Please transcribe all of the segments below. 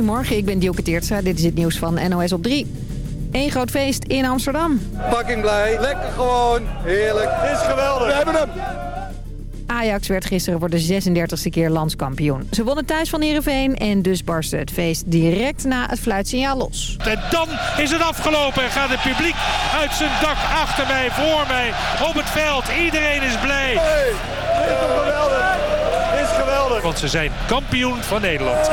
Goedemorgen, ik ben Dielke. Dit is het nieuws van NOS op 3. Eén groot feest in Amsterdam. Fucking blij. Lekker gewoon. Heerlijk. Dit is geweldig. We hebben hem. Ajax werd gisteren voor de 36e keer landskampioen. Ze wonnen thuis van Heerenveen en dus barstte het feest direct na het fluitsignaal los. En dan is het afgelopen en gaat het publiek uit zijn dak achter mij, voor mij, op het veld. Iedereen is blij. Hey, dit is geweldig. Dit is geweldig. Want ze zijn kampioen van Nederland.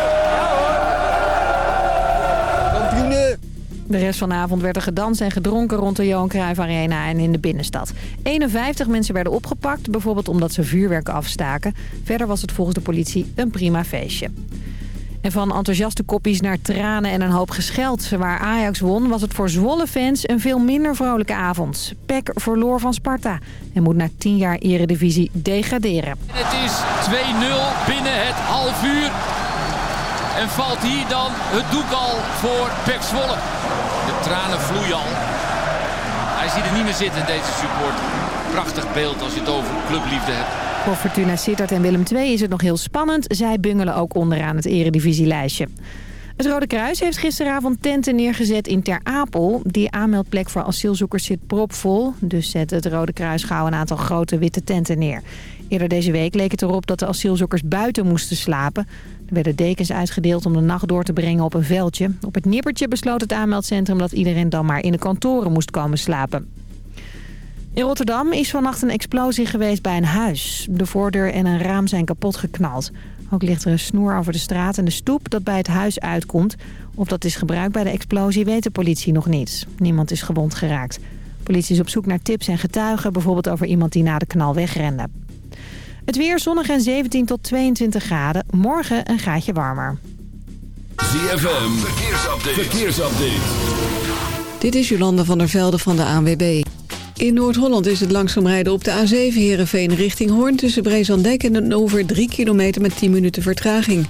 De rest van de avond werd er gedanst en gedronken rond de Johan Cruijff Arena en in de binnenstad. 51 mensen werden opgepakt, bijvoorbeeld omdat ze vuurwerk afstaken. Verder was het volgens de politie een prima feestje. En van enthousiaste koppies naar tranen en een hoop gescheld. Waar Ajax won was het voor Zwolle-fans een veel minder vrolijke avond. PEC verloor van Sparta en moet na 10 jaar eredivisie degraderen. Het is 2-0 binnen het half uur. En valt hier dan het doek al voor PEC Zwolle. Tranen vloeien al. Hij ziet er niet meer zitten, deze supporter. Prachtig beeld als je het over clubliefde hebt. Voor Fortuna Sittard en Willem II is het nog heel spannend. Zij bungelen ook onderaan het eredivisielijstje. Het Rode Kruis heeft gisteravond tenten neergezet in Ter Apel. Die aanmeldplek voor asielzoekers zit propvol. Dus zet het Rode Kruis gauw een aantal grote witte tenten neer. Eerder deze week leek het erop dat de asielzoekers buiten moesten slapen. Er werden dekens uitgedeeld om de nacht door te brengen op een veldje. Op het nippertje besloot het aanmeldcentrum dat iedereen dan maar in de kantoren moest komen slapen. In Rotterdam is vannacht een explosie geweest bij een huis. De voordeur en een raam zijn kapot geknald. Ook ligt er een snoer over de straat en de stoep dat bij het huis uitkomt. Of dat is gebruikt bij de explosie weet de politie nog niet. Niemand is gewond geraakt. Politie is op zoek naar tips en getuigen, bijvoorbeeld over iemand die na de knal wegrende. Het weer zonnig en 17 tot 22 graden. Morgen een gaatje warmer. ZFM, verkeersupdate. verkeersupdate. Dit is Jolanda van der Velde van de ANWB. In Noord-Holland is het langzaam rijden op de A7 Heerenveen richting Hoorn... tussen Brezandijk en Den Over 3 kilometer met 10 minuten vertraging.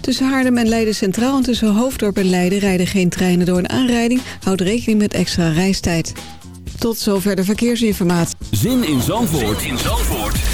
Tussen Haarlem en Leiden Centraal en tussen Hoofddorp en Leiden... rijden geen treinen door een aanrijding. Houd rekening met extra reistijd. Tot zover de verkeersinformatie. Zin in Zandvoort, zin in Zandvoort.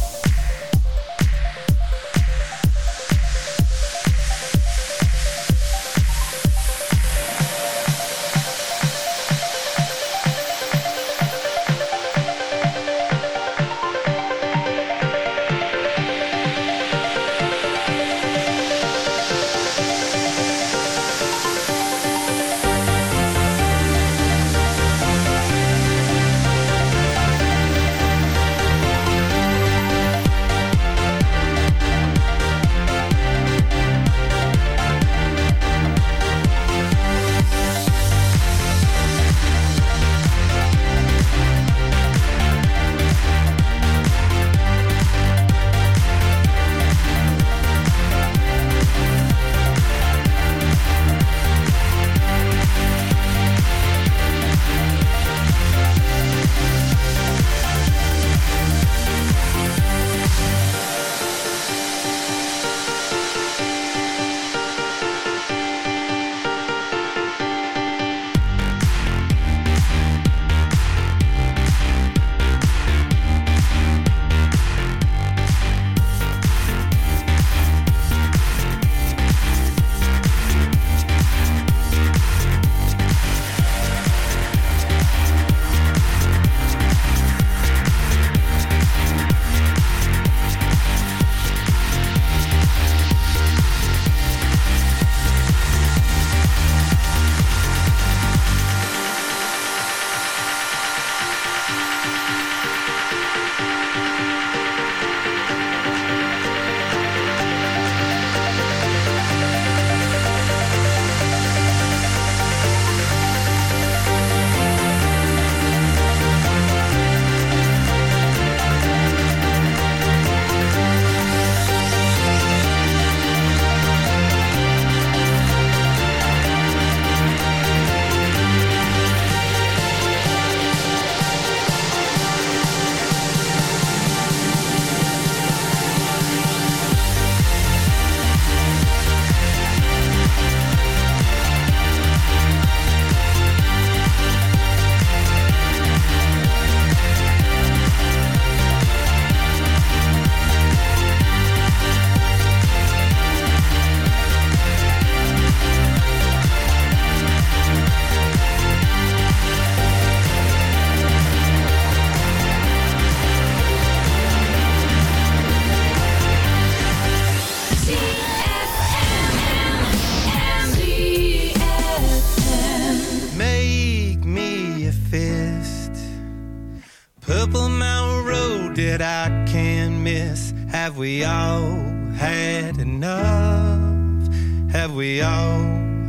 have we all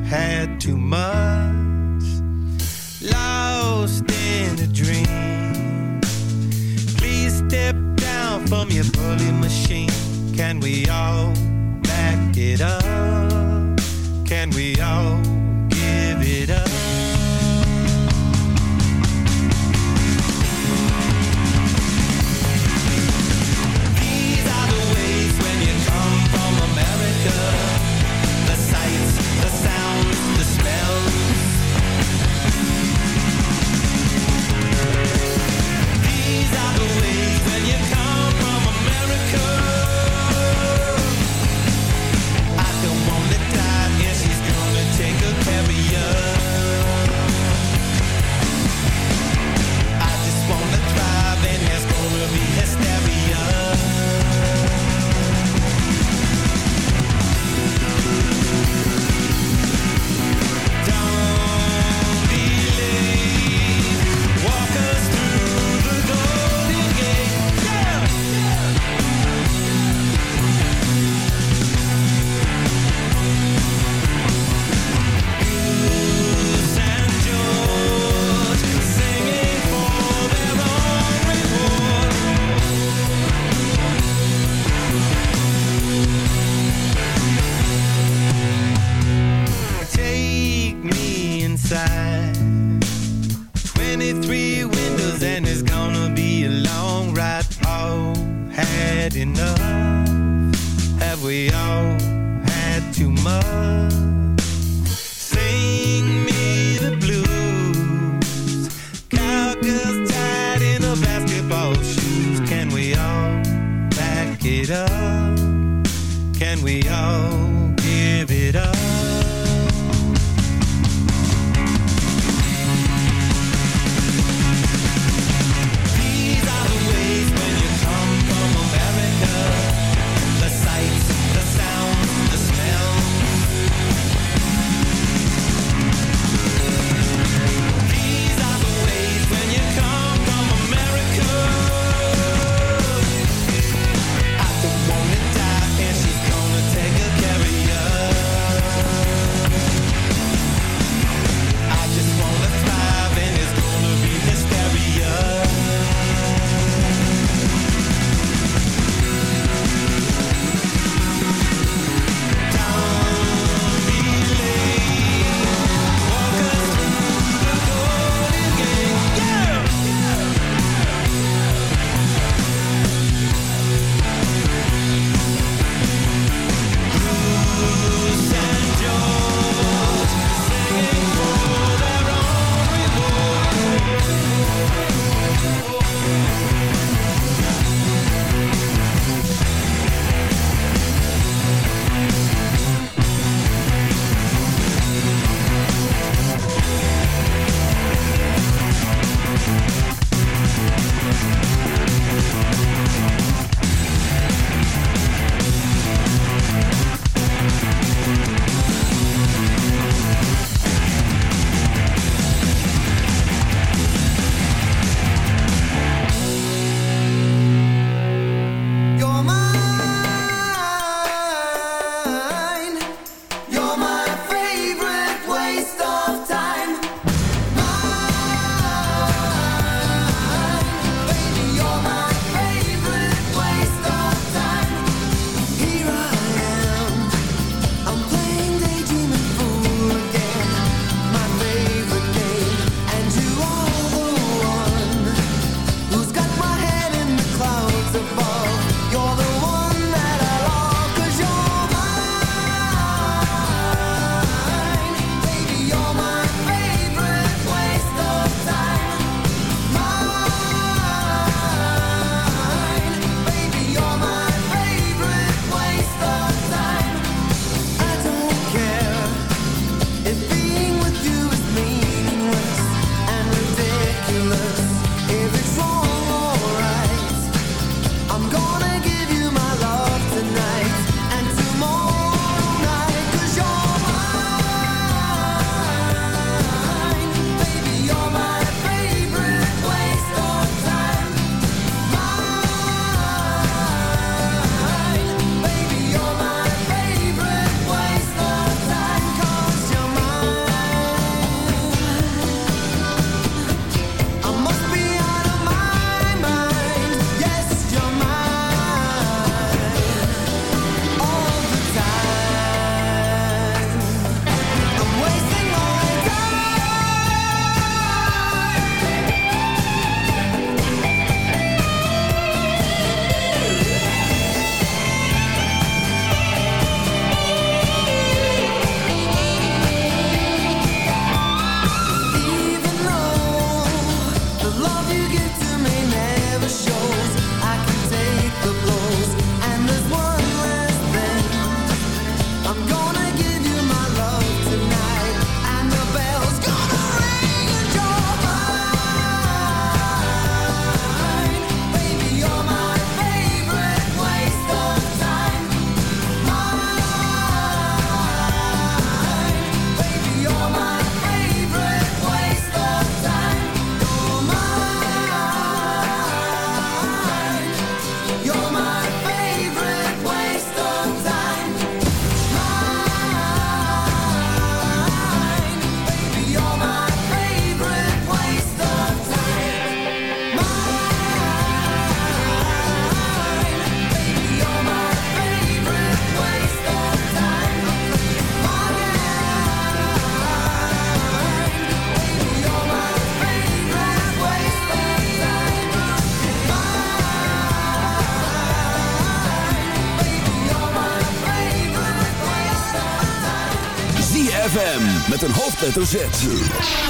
had too much? Lost in a dream. Please step down from your bully machine. Can we all back it up? Can we all?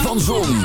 Van Zon,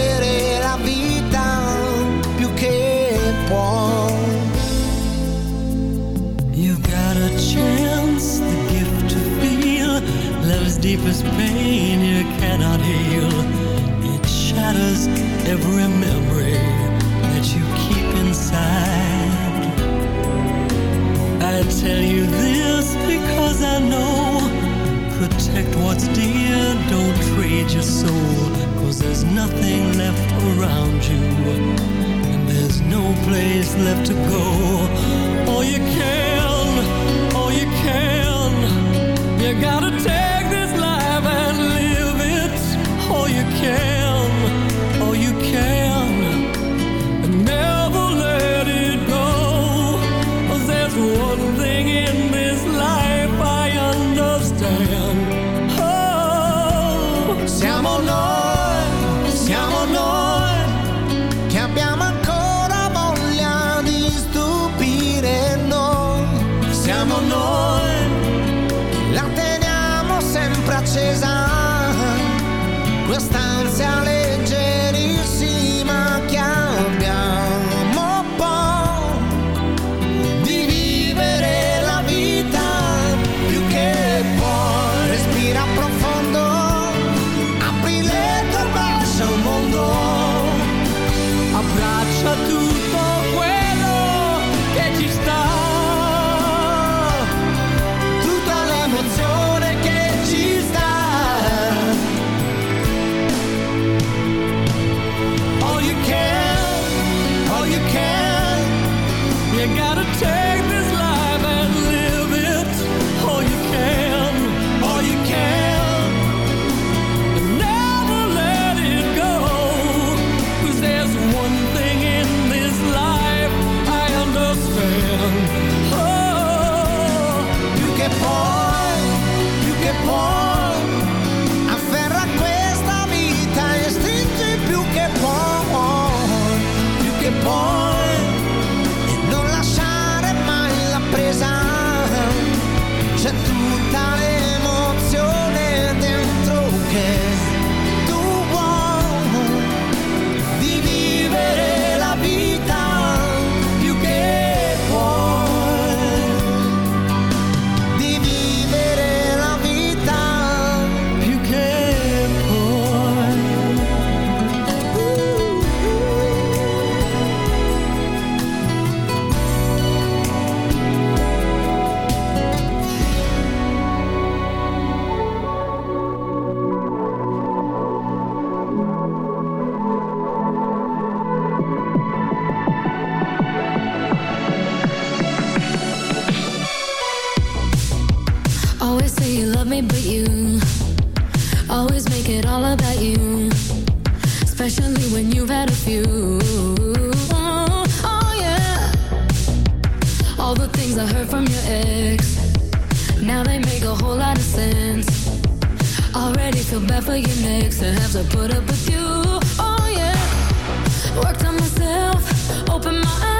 vivere la vita più che puoi. You got a chance, the gift to feel love's deepest pain you cannot heal. It shatters every memory that you keep inside. I tell you this because I know. Protect what's dear, don't trade your soul. There's nothing left around you. And there's no place left to go. All you can, all you can, you gotta take this life and live it. All you can, distância you. Oh, oh yeah. All the things I heard from your ex, now they make a whole lot of sense. Already feel bad for your next to have to put up with you. Oh yeah. Worked on myself, Open my eyes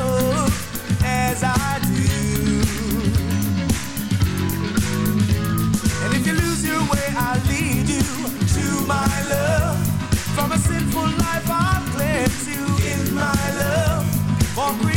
for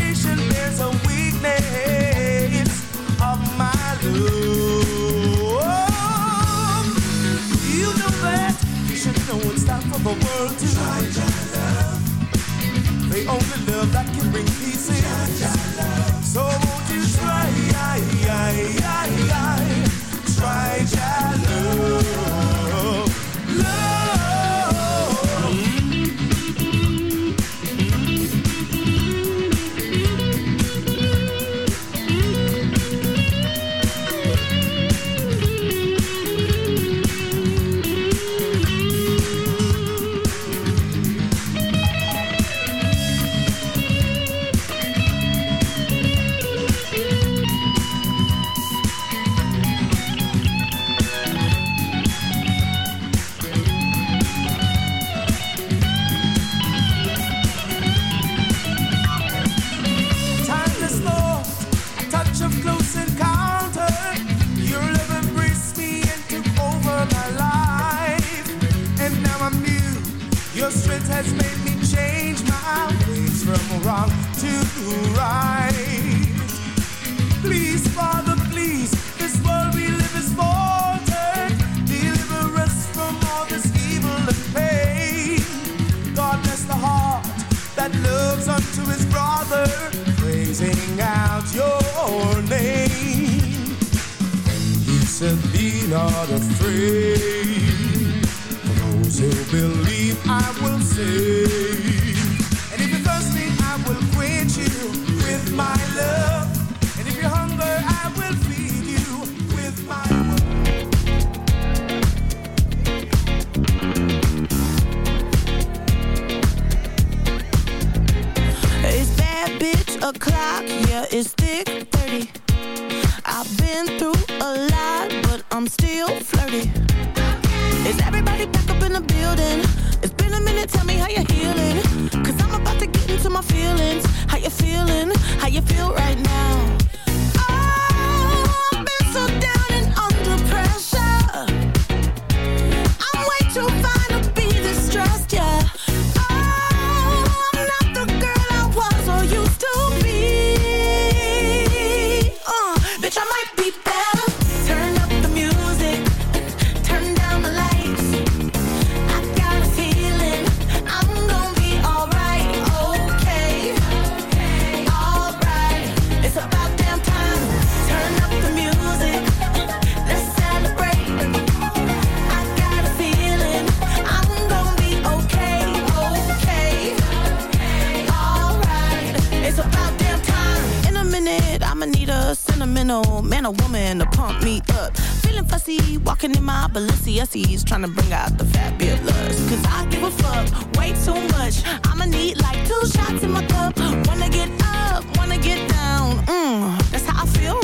Walking in my Balenciennes, trying to bring out the fabulous. Cause I give a fuck way too much. I'ma need like two shots in my cup. Wanna get up, wanna get down. Mmm, that's how I feel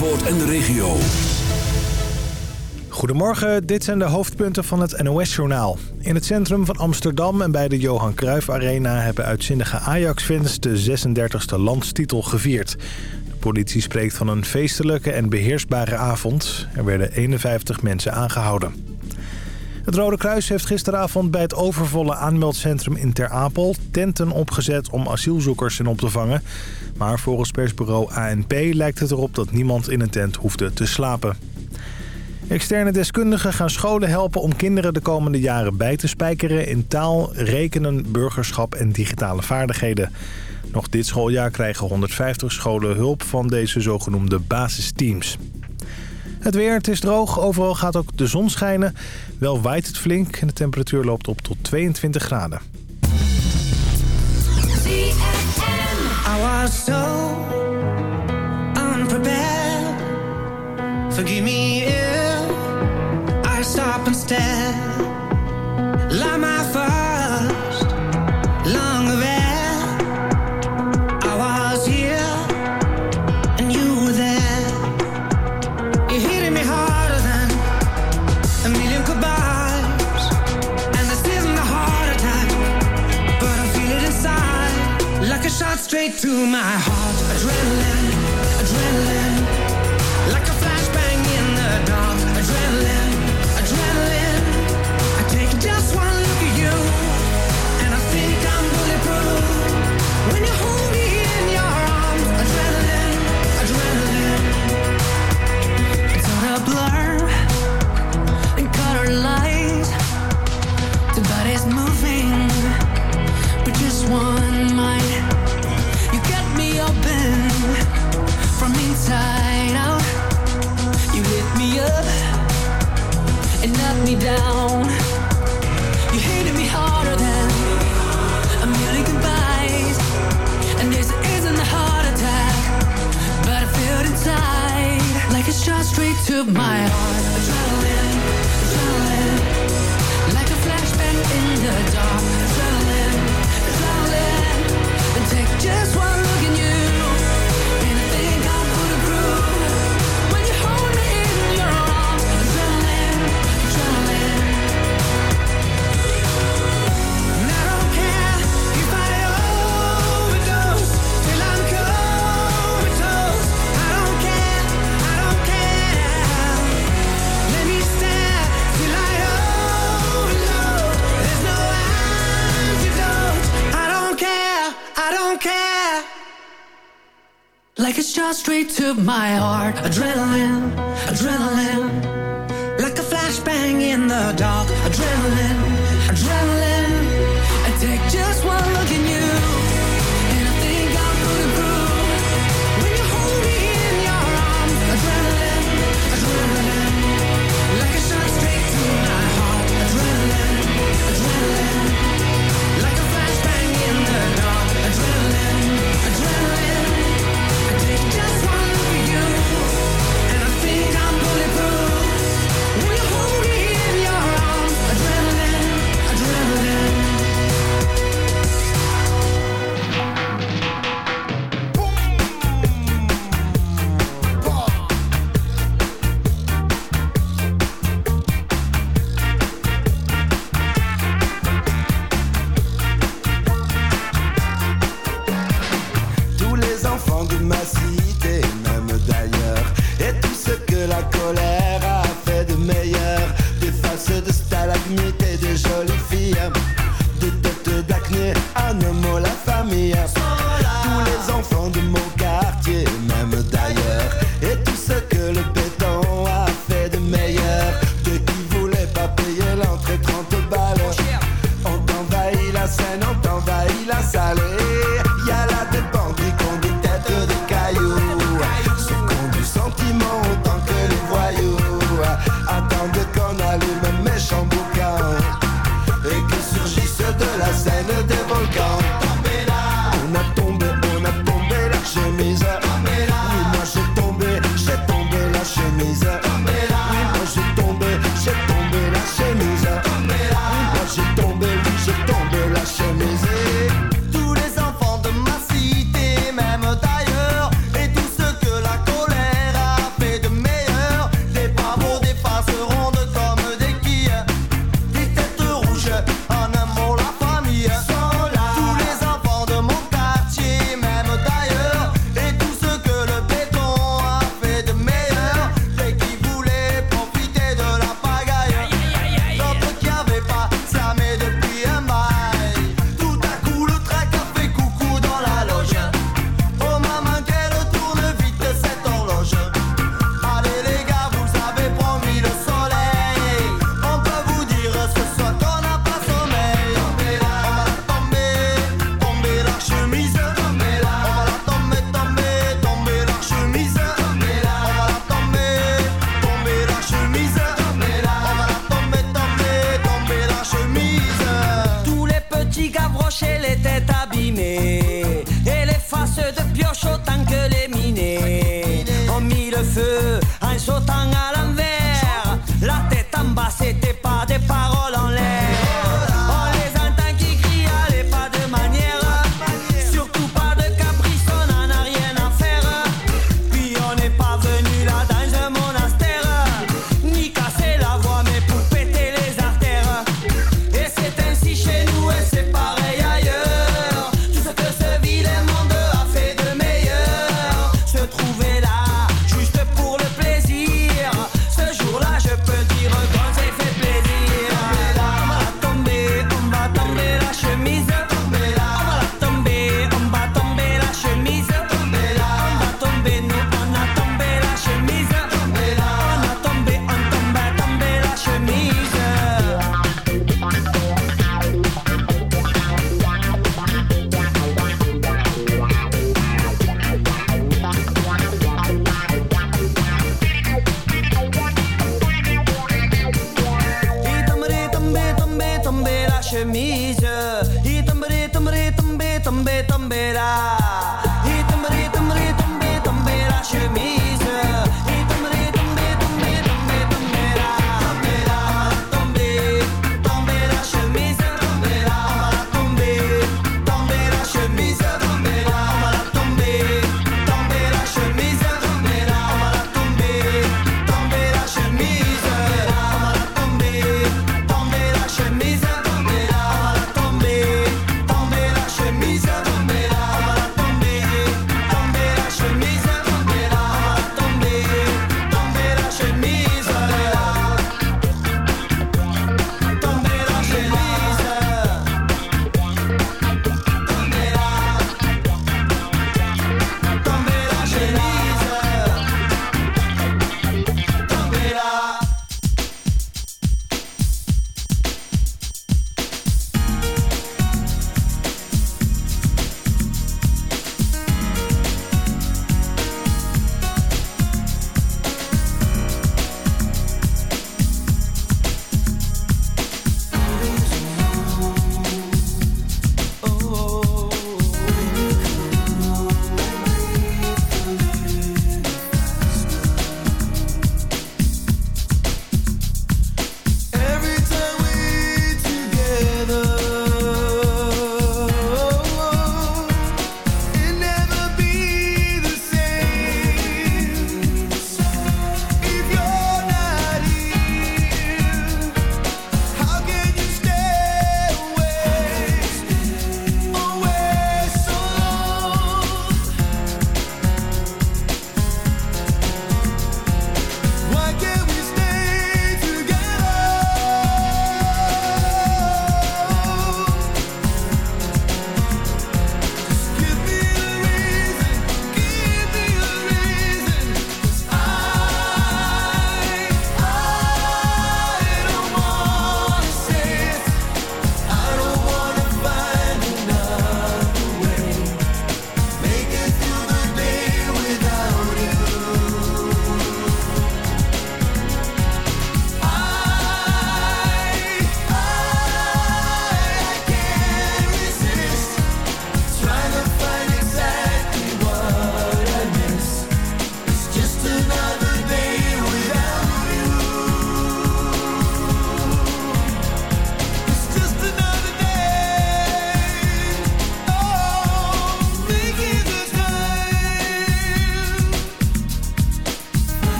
En de regio. Goedemorgen, dit zijn de hoofdpunten van het NOS-journaal. In het centrum van Amsterdam en bij de Johan Cruijff Arena... hebben uitzinnige Ajax-fans de 36e landstitel gevierd. De politie spreekt van een feestelijke en beheersbare avond. Er werden 51 mensen aangehouden. Het Rode Kruis heeft gisteravond bij het overvolle aanmeldcentrum in Ter Apel... tenten opgezet om asielzoekers in op te vangen. Maar volgens persbureau ANP lijkt het erop dat niemand in een tent hoefde te slapen. Externe deskundigen gaan scholen helpen om kinderen de komende jaren bij te spijkeren... in taal, rekenen, burgerschap en digitale vaardigheden. Nog dit schooljaar krijgen 150 scholen hulp van deze zogenoemde basisteams. Het weer, het is droog. Overal gaat ook de zon schijnen. Wel waait het flink en de temperatuur loopt op tot 22 graden. straight to my heart.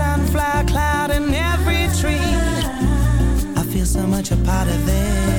sunflower cloud in every tree. I feel so much a part of it.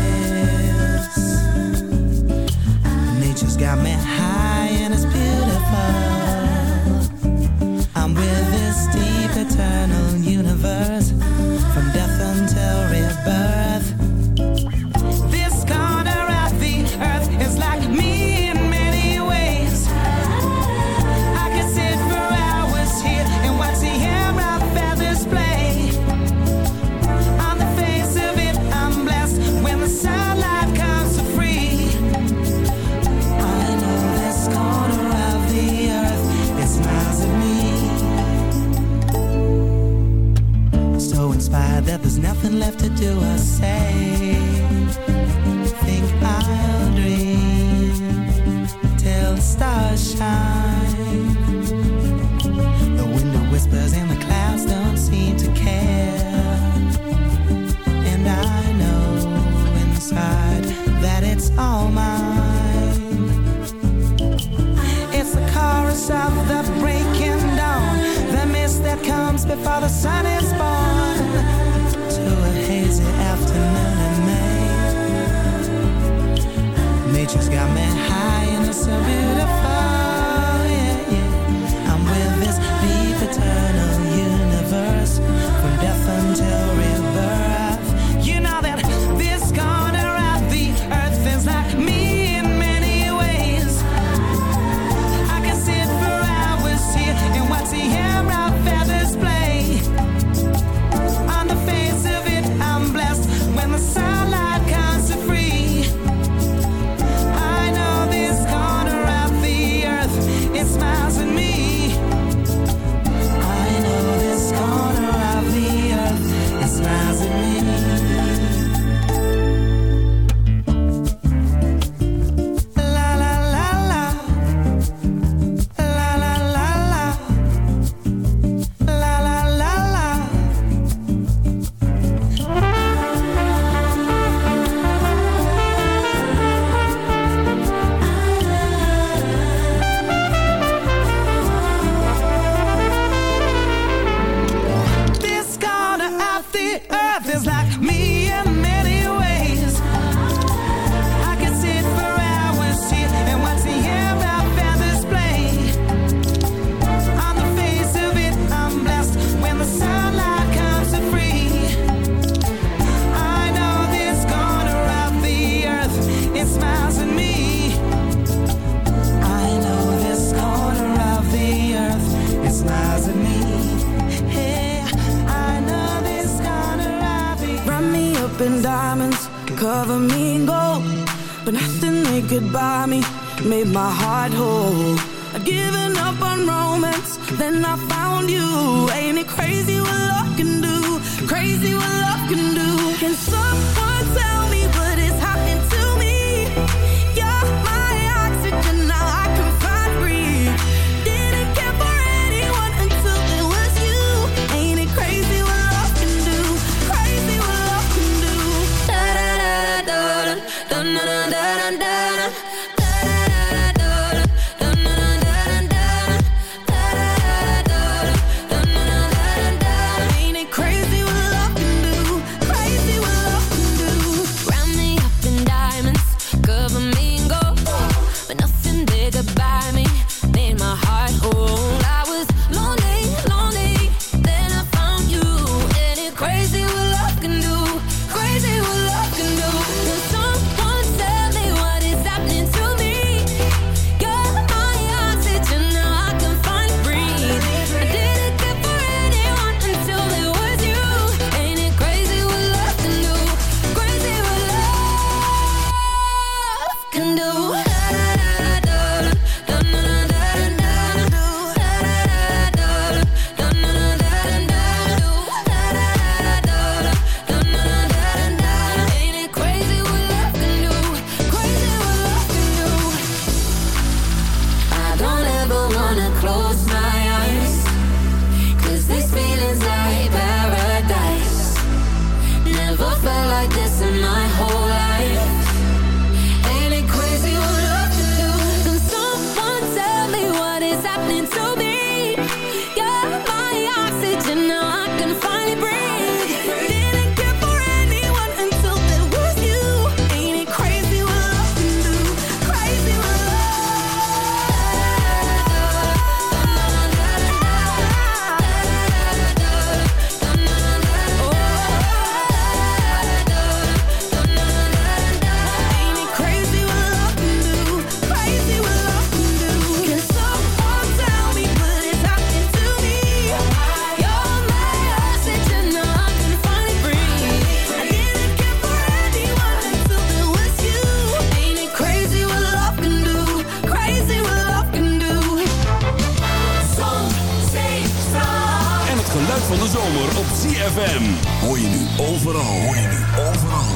van de zomer op CFM, Hoor je nu overal, hoor je nu overal.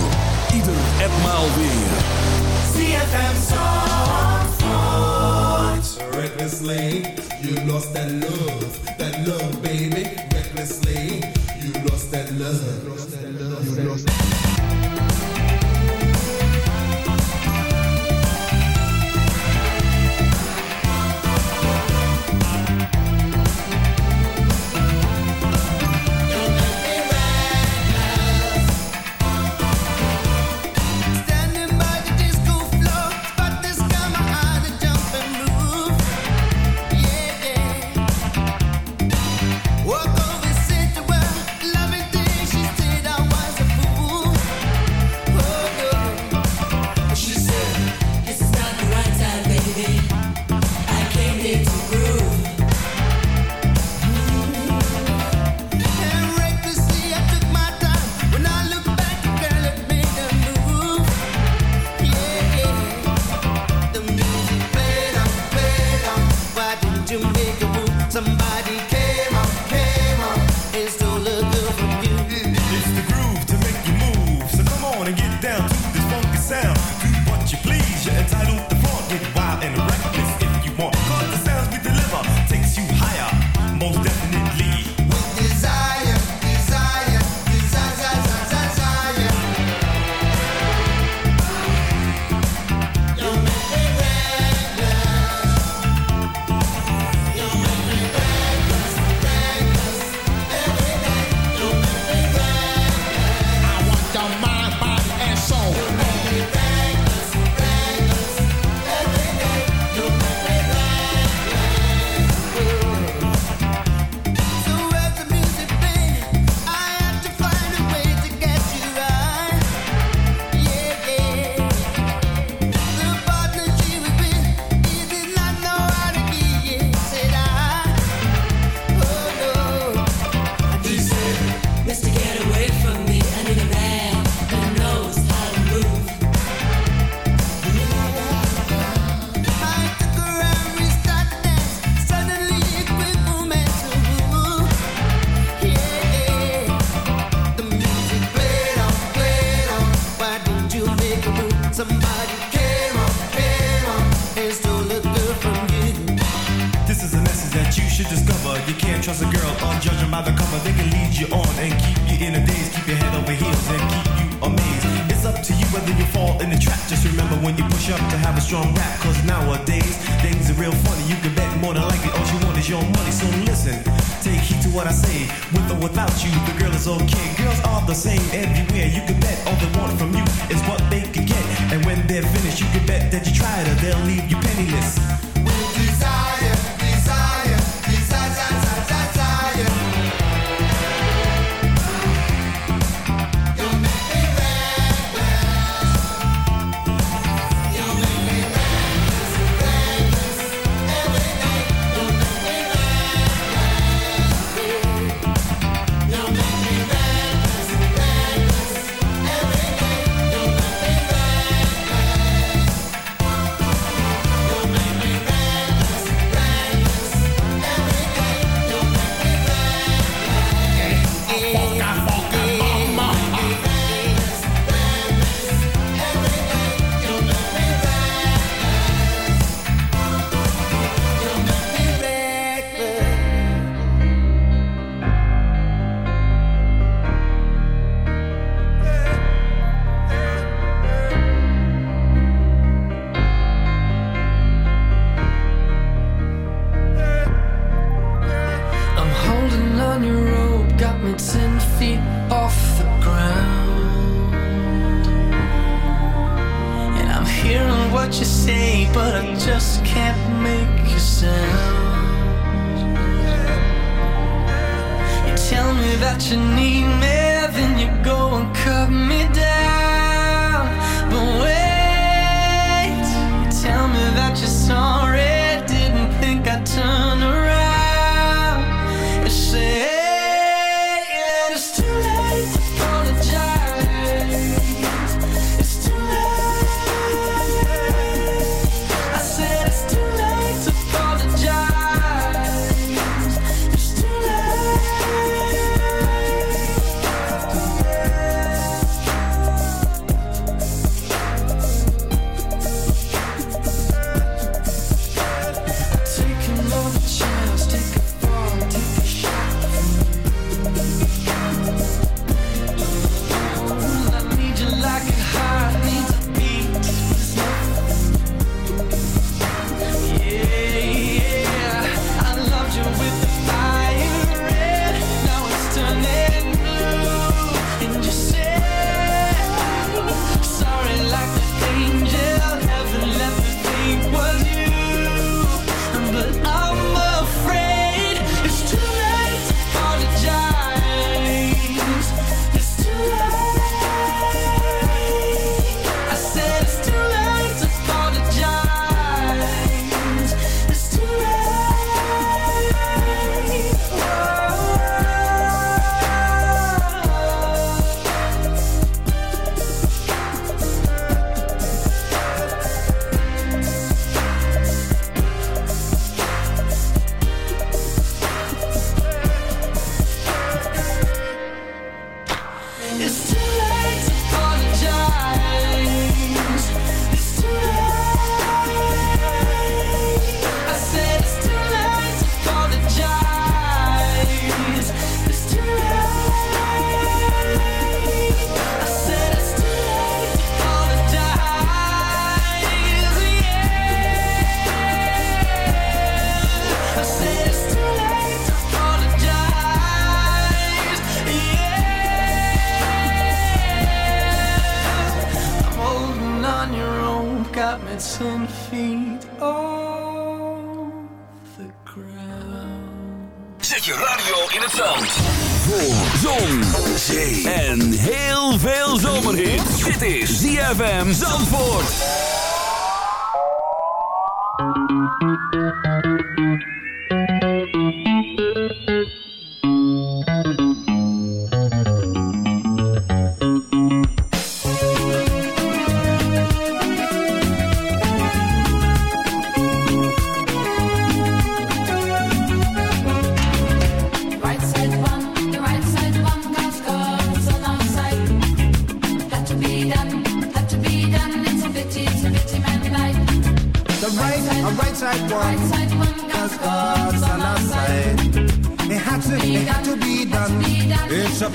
Ieder en maal weer. ZFM Zandvoort. Recklessly, you lost that love. That love, baby. Recklessly, you lost that love.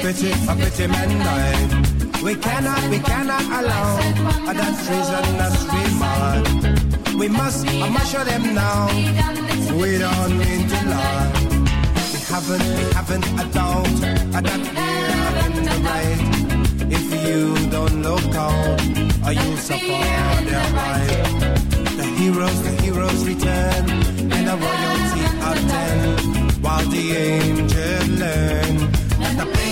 pretty, a pretty man dying. We cannot, we cannot allow that treason that's we mind. We must, I must show them now. We don't mean to lie. We haven't, we haven't a doubt that we're having the right. If you don't look out, or you'll suffer their right. The heroes, the heroes return, and the royalty attend, while the angels learn that the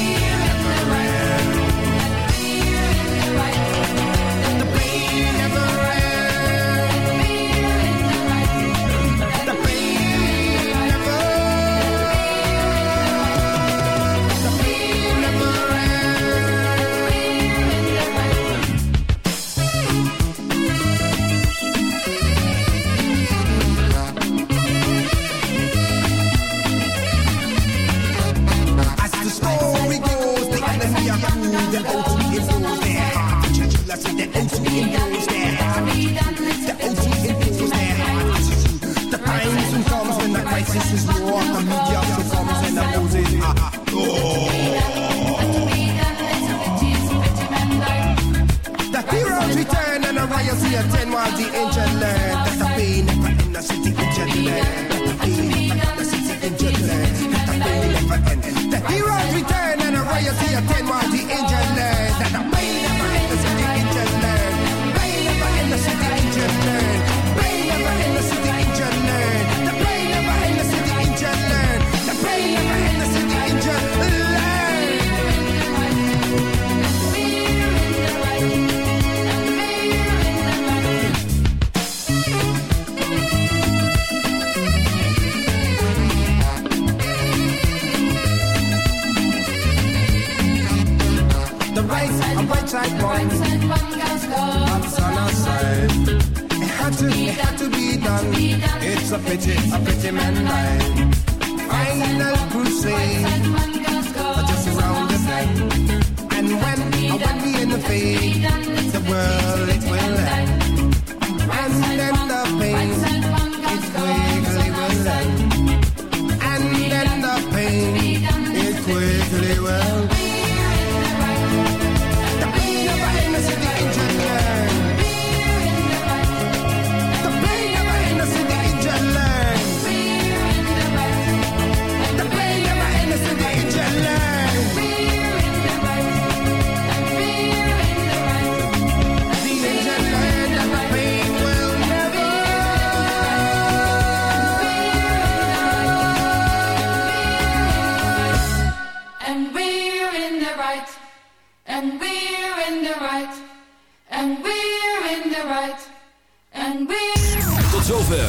I said that OT. man. It's a pity, a pity man dying. Final crusade, just around the bend. And when, and when we in the face, the world it will end. And then the pain.